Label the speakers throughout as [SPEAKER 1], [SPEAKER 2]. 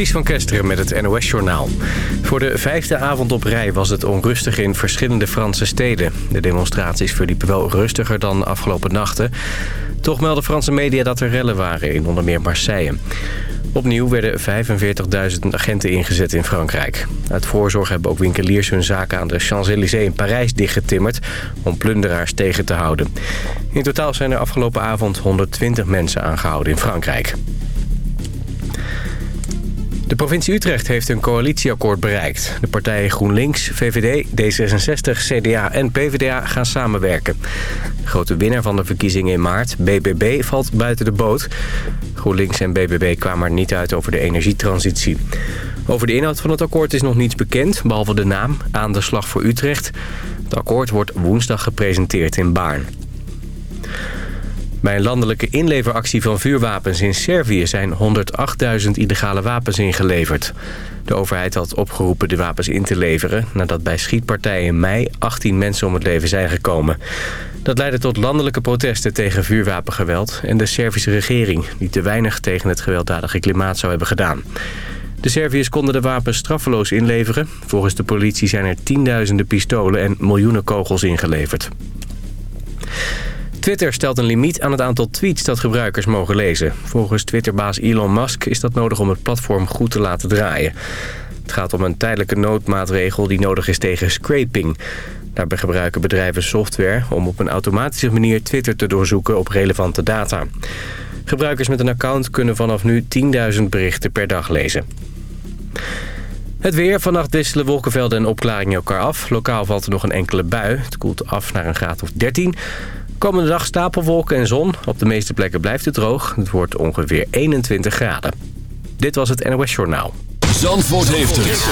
[SPEAKER 1] Ties van Kesteren met het NOS-journaal. Voor de vijfde avond op rij was het onrustig in verschillende Franse steden. De demonstraties verliepen wel rustiger dan afgelopen nachten. Toch melden Franse media dat er rellen waren in onder meer Marseille. Opnieuw werden 45.000 agenten ingezet in Frankrijk. Uit voorzorg hebben ook winkeliers hun zaken aan de Champs-Élysées in Parijs dichtgetimmerd... om plunderaars tegen te houden. In totaal zijn er afgelopen avond 120 mensen aangehouden in Frankrijk. De provincie Utrecht heeft een coalitieakkoord bereikt. De partijen GroenLinks, VVD, D66, CDA en PvdA gaan samenwerken. De grote winnaar van de verkiezingen in maart, BBB, valt buiten de boot. GroenLinks en BBB kwamen er niet uit over de energietransitie. Over de inhoud van het akkoord is nog niets bekend, behalve de naam, Aan de Slag voor Utrecht. Het akkoord wordt woensdag gepresenteerd in Baarn. Bij een landelijke inleveractie van vuurwapens in Servië zijn 108.000 illegale wapens ingeleverd. De overheid had opgeroepen de wapens in te leveren... nadat bij schietpartijen in mei 18 mensen om het leven zijn gekomen. Dat leidde tot landelijke protesten tegen vuurwapengeweld... en de Servische regering, die te weinig tegen het gewelddadige klimaat zou hebben gedaan. De Serviërs konden de wapens straffeloos inleveren. Volgens de politie zijn er tienduizenden pistolen en miljoenen kogels ingeleverd. Twitter stelt een limiet aan het aantal tweets dat gebruikers mogen lezen. Volgens Twitterbaas Elon Musk is dat nodig om het platform goed te laten draaien. Het gaat om een tijdelijke noodmaatregel die nodig is tegen scraping. Daarbij gebruiken bedrijven software om op een automatische manier Twitter te doorzoeken op relevante data. Gebruikers met een account kunnen vanaf nu 10.000 berichten per dag lezen. Het weer. Vannacht wisselen wolkenvelden en opklaringen elkaar af. Lokaal valt er nog een enkele bui. Het koelt af naar een graad of 13. Komende dag stapelwolken en zon. Op de meeste plekken blijft het droog. Het wordt ongeveer 21 graden. Dit was het NOS Journaal.
[SPEAKER 2] Zandvoort heeft het.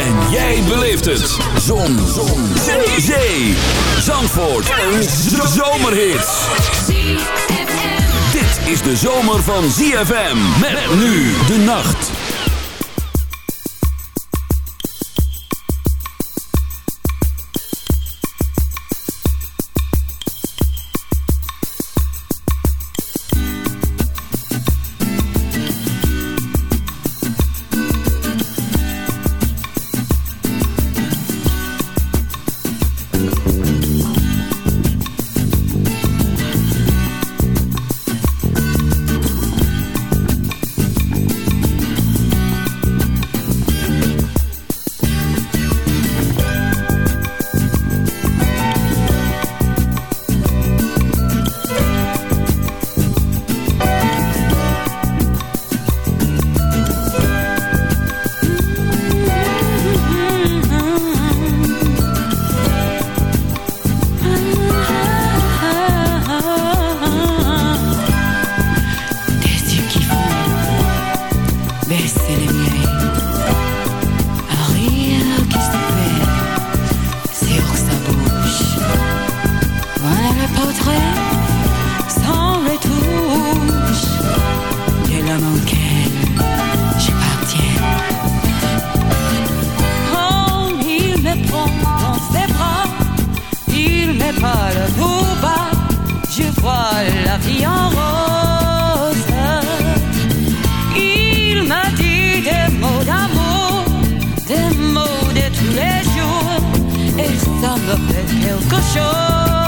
[SPEAKER 2] En jij beleeft het. Zon. zon. Zee. Zee. Zandvoort. Een zomerhit. Dit is de zomer van ZFM. Met nu de nacht.
[SPEAKER 3] Quelque chose. Il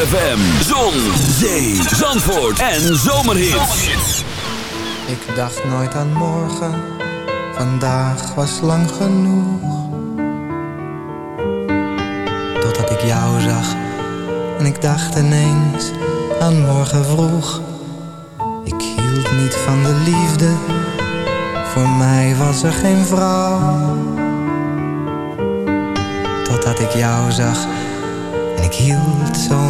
[SPEAKER 2] ZFM, zon, zee, zandvoort en zomerhits.
[SPEAKER 4] Ik dacht nooit aan morgen, vandaag was lang genoeg. Totdat ik jou zag en ik dacht ineens aan morgen vroeg. Ik hield niet van de liefde, voor mij was er geen vrouw. Totdat ik jou zag en ik hield jou.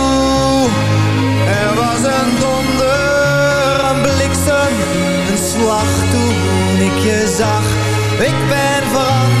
[SPEAKER 4] Was een donder, een bliksem, een slag toen ik je zag. Ik ben veranderd,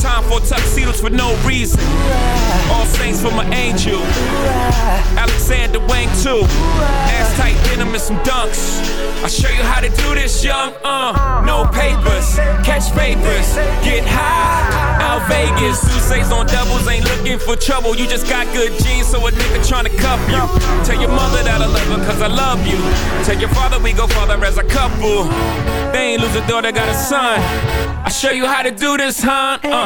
[SPEAKER 5] Time for tuxedos for no reason. All saints for my angel. Alexander Wang too. Ass tight denim and some dunks. I'll show you how to do this, young. Uh, no papers, catch papers, get high. Out Vegas, Sousa's on doubles, ain't looking for trouble. You just got good genes, so a nigga tryna cuff you. Tell your mother that I love her, cause I love you. Tell your father we go father as a couple. They ain't lose a daughter, got a son. I'll show you how to do this, huh? Uh.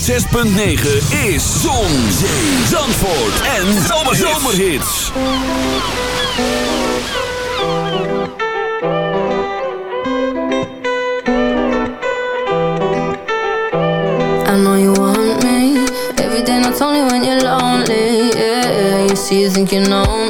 [SPEAKER 2] 106.9 is Zon, Zee, Zandvoort en Zomerhits.
[SPEAKER 6] I know you want me every day, not only when you're lonely. Yeah, you see, you think you know me,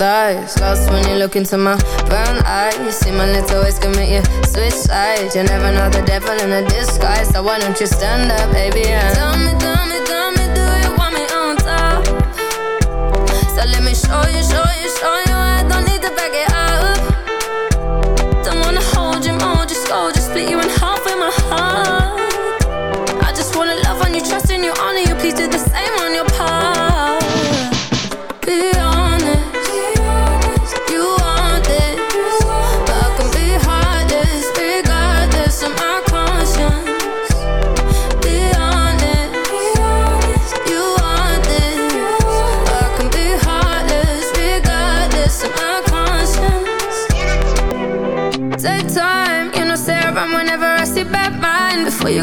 [SPEAKER 6] thighs, lost when you look into my brown eyes. See my little ways commit you switch sides. You never know the devil in a disguise, so why don't you stand up, baby? And tell me, tell me,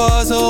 [SPEAKER 4] puzzle